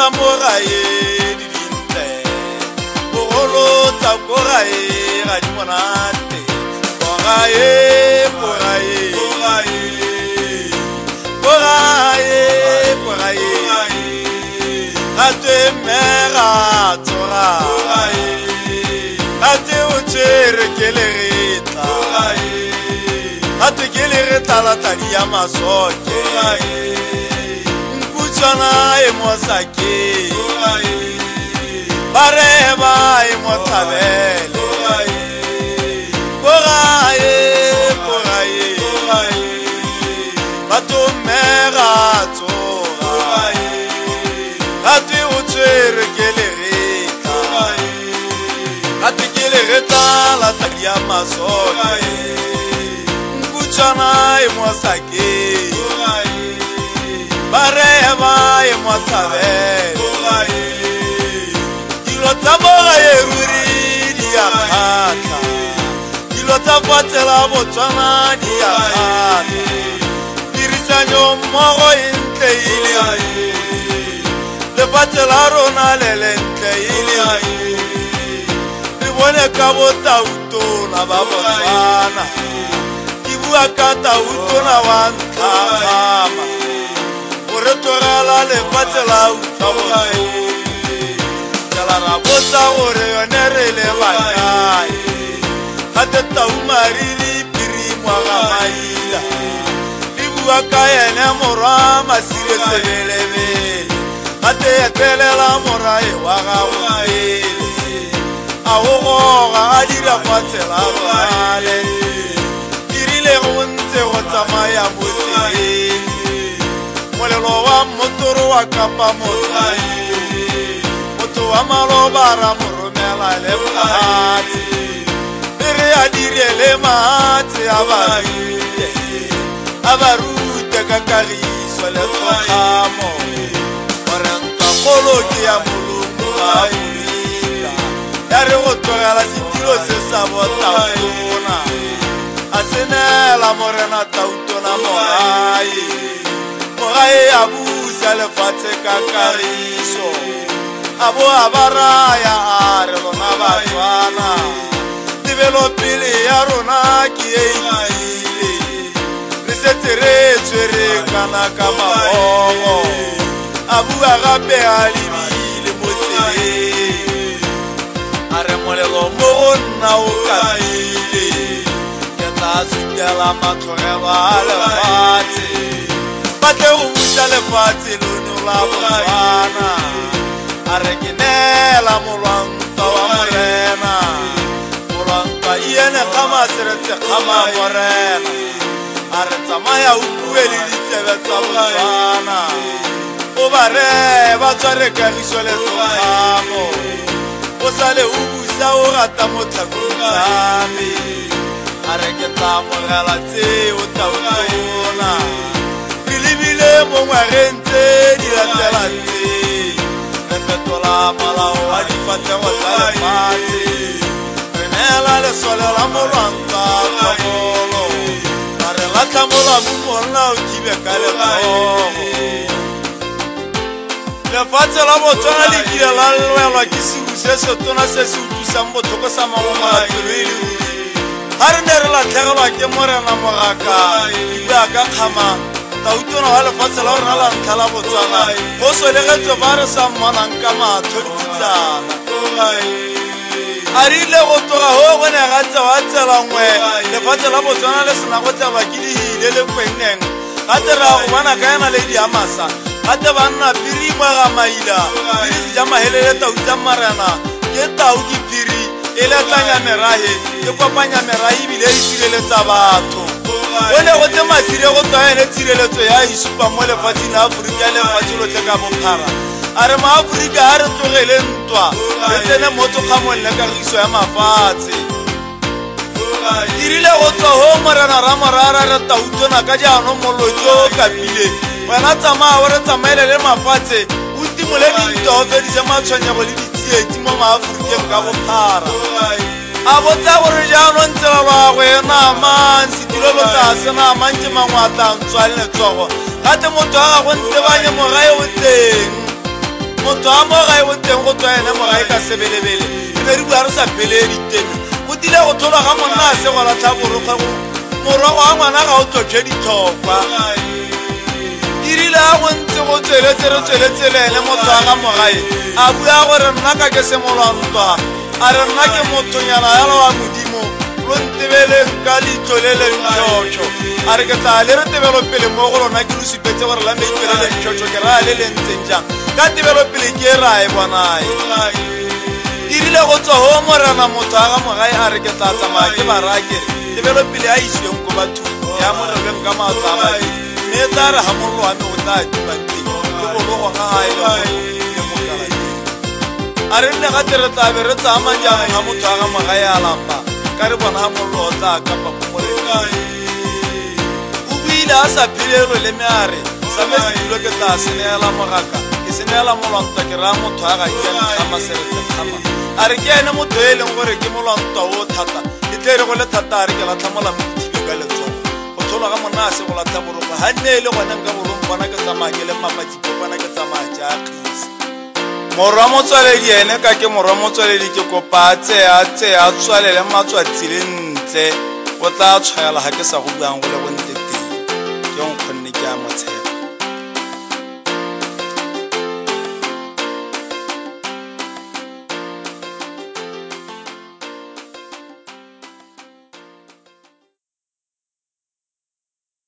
tsa moraye di dintle bogolo tsa koraye ga di monate koraye koraye koraye koraye ga te mmega tsora ga te o tshwere ke leretla ga te ke leretlalatadi ya masoke koraye tswana e mosake bareba e mothabele kogae kogae batomme ga tsoga gatwe o tswere ke legeta gatwe ke legeta latadi a masole nkutswana e mosake bareba mwasavedilo ta boga yeruri diaata dilo ta kwatsela botswana diaata tirisanyo mmogo e ntle ile e. lefatshe la rona lele ntle ile e. re bone ka botautona ba botswana ke bua ka tautona wa ntlhaama retogela lefatshe la utsaboae jala ra botsa gore yone re le bakae gate taumariri pirimoagamaila e bua ka yene morwa masire sebelebele gate etelela morae wa gagoele a go goga a dira fatshe la gale dirile go ntse go tsamaya motseeng mutelo wa muturu wa kapa mutai muto wa malobara murumela le mati iri ya dirie le mati a va rute ka kagiso le tlhokgamo gore nkakgolo ke ya molungu wa aforika ya re go tlogela ditiro se sa botatona a senela morena tautona morae e a busa lefatshe ka kagiso a bo a ba raya a re rona batswana tebelopele ya rona ke e ile re setse re tswere kana ka magogo a bua gape a lebile mo tseleng a re molelo mo go nna o kaile ke tla sutela matlhogelo a lefatshe batle go tsa lefatshe lono la bana a re kenela molwantsa wa morena molwantsa iene ga maseretse ga maborena a re tsamaya utue le ditsebe tsa bana o bare ba tshware kagiso le sogamo o sale o busa o rata motlhakotsame a re ke tsamogela tse o tla o tona mongwarentse dilatela te lefetola malao a difatlego tsa lefatshe re neela lesole la molwantsa tlhobolo ga re latlha molamo monna o kibe ka lekgogo lefatshe la botswana lekile la lwelwa ke seru se setona se se utlwisang botlhoko sa magomaatsebedi ga re ne re latlhegelwa ke morena mogaka ibe a ka kgamang taunyona wa lefatshe la gorena lantlha la botsana go selegetswe fa re sa mmonang ka matho diputsana a rile go tloga go go ne ga tsewa tsela ngwe lefatshe la botswana le sena go tseba ke dihile le kwenneng gate re a go bona ka ena le diamasa gate banna piri moaga maila pirisi ja mahelele tautsa marena ke tau ke piri e letlanya merahe ke kopanya merahe ebile e sireletsa batho o ne go tse matsire go tswaele tshireletso ya isupa mo lefatsheng la aforika le lefatshe lotlhe ka bophara a re maaforika a re tlogele ntwa re tsene motso kgamonle kagiso ya mafatshe dirile go tswa go morena ramorara re tautona ka jaanong molotso o kapile wena tsamaya o re tsamaele le mafatshe o timole dintwa go fedisa matshwenyego le ditsietsi mo maaforikeng ka bophara a botsa gore jaanong tseba go ena mang setilo botlase na mantse mangwe a tlantswa le letsogo gate motho a gago ntsebanye morae o teng motho a morae o teng go tswa ene morae ka sebelebele e be re bua re sa peleeditene go tile go tholwa ga monna a sego latlha borogago morogo wa ngwana ga o tlotlhe ditlhokwa irile e a go ntse go tsweletse re tsweletse le ene motho a ga morae a bua gore nna ka ke semolwantwa a re nna ke mothonyana yalo wa modimo lo ntebeleng ka leitlo le leng tšhotšho a re ke tla le re tebelopele mo go lona ke losupetse gore la meitlo le leng tšhotšho ke raya le le ntseng jang ka tebelopele ke e ra e bonae dirile e go tswa go morena motho a ga mogae a re ke tla tsamaya ke barake tebelopele a isiweng ko batho ya morereng ka maatla a mme e tla re gamololo wa me o tla a tumang teng ke bologo ga a e le gore a re nne ga tere tlabe re tsaya majang ga motho a ga moga e a lapa ka re bona mollo o tla kapakomore o buile a sa phelelo le meare same sedilo ke tla se neela mogaka ke se neela molwanta ke raya motho a ga kenkgama seretekgama a re ke ene motho e leng gore ke molwanta o thata ke tle e re go le thata a re ke latlhamola mothile ka letsogo go tsholwa ga mona a se go latlha boroko ga nne e le gone nka borong bona ke tsamaya ke le mamatsipo bona ke tsamaya jaakgisi morwa motswaledi ene ka ke morwa motswaledi ke kopa a tseye tswalele matswatsi le ntle o tla tshwaela ga ke sa go buang go le bontle teng ke nkgone